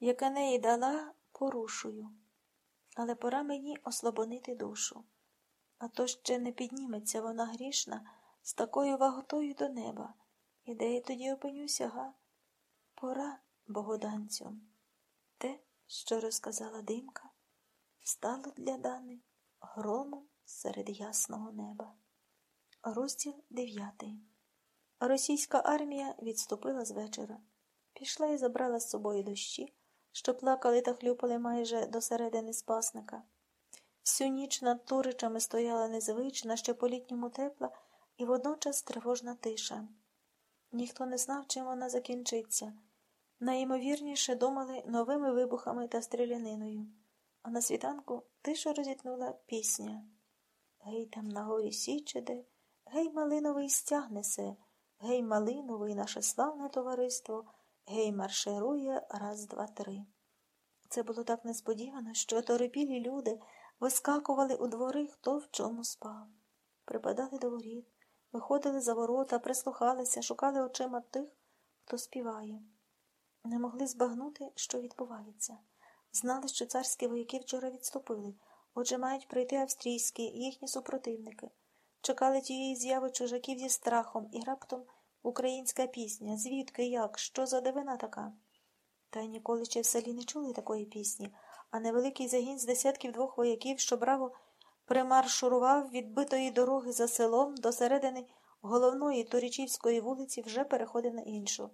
яке неї дала, порушую. Але пора мені ослабонити душу. А то ще не підніметься вона грішна з такою ваготою до неба. І де я тоді опинюся, га? Пора, богоданцю. Те, що розказала димка, стало для Дани громом серед ясного неба. Розділ дев'ятий. Російська армія відступила з вечора. Пішла і забрала з собою дощі, що плакали та хлюпали майже до середини спасника. Всю ніч над Туричами стояла незвична, ще по літньому тепла і водночас тривожна тиша. Ніхто не знав, чим вона закінчиться. Найімовірніше думали новими вибухами та стріляниною, а на світанку тишу розітнула пісня. Гей, там на горі січеде, гей, малиновий стяг несе, гей, малиновий, наше славне товариство, гей, марширує раз, два, три. Це було так несподівано, що торопілі люди вискакували у двори, хто в чому спав, припадали до воріт, виходили за ворота, прислухалися, шукали очима тих, хто співає. Не могли збагнути, що відбувається. Знали, що царські вояки вчора відступили, отже, мають прийти австрійські, їхні супротивники. Чекали тієї зяви чужаків зі страхом, і раптом українська пісня. Звідки, як, що за дивина така? Та й ніколи ще в селі не чули такої пісні, а невеликий загін з десятків двох вояків, що браво примаршурував від битої дороги за селом до середини головної Турічівської вулиці, вже переходив на іншу.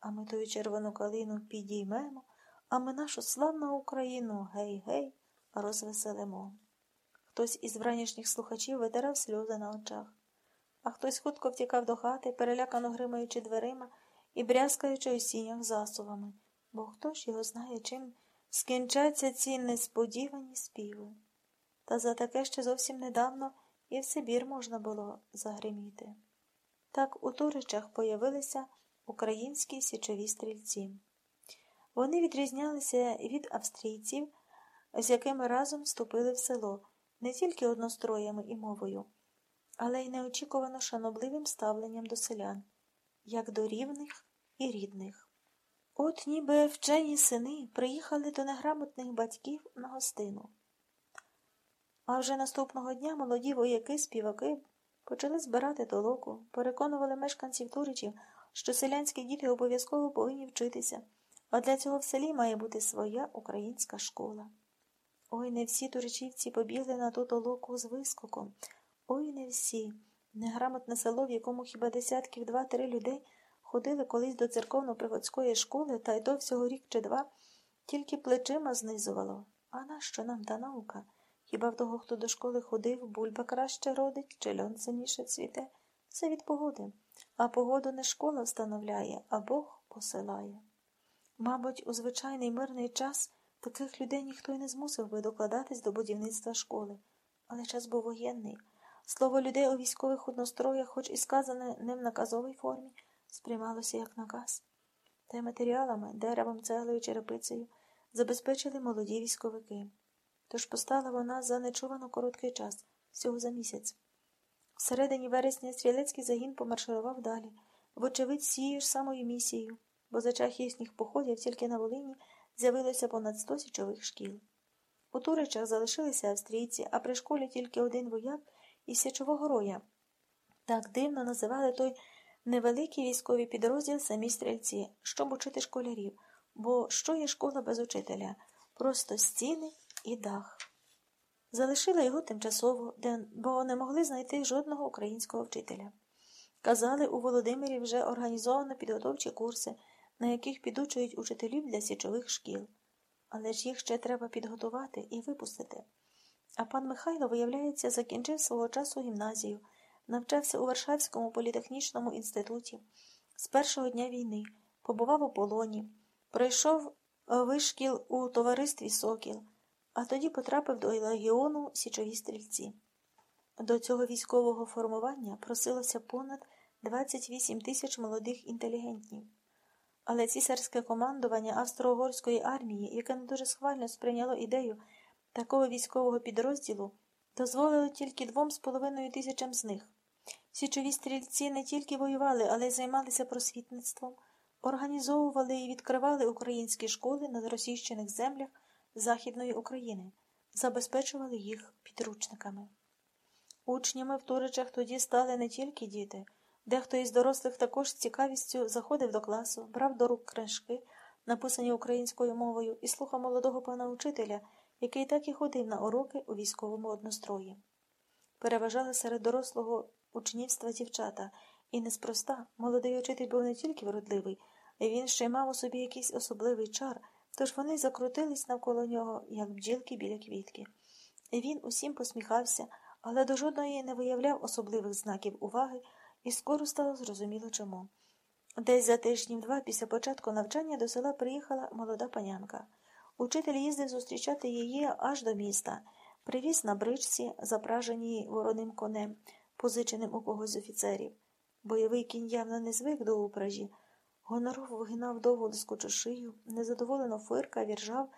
А ми тою червону калину підіймемо, а ми нашу славну Україну гей-гей розвеселимо. Хтось із вранішніх слухачів витирав сльози на очах, а хтось хутко втікав до хати, перелякано гримаючи дверима і брязкаючи у сінях засувами, бо хто ж його знає, чим скінчаться ці несподівані співи. Та за таке ще зовсім недавно і в Сибір можна було загриміти. Так у Туричах появилися українські січові стрільці. Вони відрізнялися від австрійців, з якими разом вступили в село не тільки одностроями і мовою, але й неочікувано шанобливим ставленням до селян, як до рівних і рідних. От ніби вчені сини приїхали до неграмотних батьків на гостину. А вже наступного дня молоді вояки, співаки почали збирати толоку, переконували мешканців Туричів, що селянські діти обов'язково повинні вчитися, а для цього в селі має бути своя українська школа. Ой, не всі туричівці побігли на ту толоку з вискоком. Ой, не всі. Неграмотне село, в якому хіба десятків два-три людей ходили колись до церковно-приходської школи, та й то всього рік чи два, тільки плечима знизувало. А нащо нам та наука? Хіба в того, хто до школи ходив, бульба краще родить, чи льон синіше цвіте? Це від погоди. А погоду не школа встановляє, а Бог посилає. Мабуть, у звичайний мирний час таких людей ніхто й не змусив би докладатись до будівництва школи. Але час був воєнний. Слово людей у військових одностроях, хоч і сказане не в наказовій формі, сприймалося як наказ. Та й матеріалами, деревом, цеглою, черепицею забезпечили молоді військовики. Тож постала вона за нечувано короткий час, всього за місяць. В середині вересня стрілецький загін помарширував далі, вочевидь, цією ж самою місією, бо за час їхніх походів тільки на Волині з'явилося понад сто січових шкіл. У Туричах залишилися австрійці, а при школі тільки один вояк із січового роя. Так дивно називали той невеликий військовий підрозділ самі стрільці, щоб учити школярів, бо що є школа без учителя? Просто стіни і дах. Залишили його тимчасово, бо не могли знайти жодного українського вчителя. Казали, у Володимирі вже організовано підготовчі курси, на яких підучують учителів для січових шкіл. Але ж їх ще треба підготувати і випустити. А пан Михайло, виявляється, закінчив свого часу гімназію, навчався у Варшавському політехнічному інституті. З першого дня війни побував у полоні, пройшов вишкіл у товаристві Сокіл а тоді потрапив до легіону січові стрільці. До цього військового формування просилося понад 28 тисяч молодих інтелігентів. Але цісарське командування Австро-Угорської армії, яке не дуже схвально сприйняло ідею такого військового підрозділу, дозволило тільки двом з половиною тисячам з них. Січові стрільці не тільки воювали, але й займалися просвітництвом, організовували і відкривали українські школи на зросійщених землях Західної України, забезпечували їх підручниками. Учнями в Туричах тоді стали не тільки діти, дехто із дорослих також з цікавістю заходив до класу, брав до рук книжки, написані українською мовою, і слухав молодого пана учителя, який так і ходив на уроки у військовому однострої. Переважали серед дорослого учнівства дівчата, і неспроста молодий учитель був не тільки вродливий, він ще й мав у собі якийсь особливий чар, тож вони закрутились навколо нього, як бджілки біля квітки. І він усім посміхався, але до жодної не виявляв особливих знаків уваги, і скоро стало зрозуміло чому. Десь за тижнів два після початку навчання до села приїхала молода панянка. Учитель їздив зустрічати її аж до міста, привіз на бричці, запраженій вороним конем, позиченим у когось з офіцерів. Бойовий кінь явно не звик до упражі. Гонорово вигинав довго лискучу шию, незадоволено фиркав, віржав,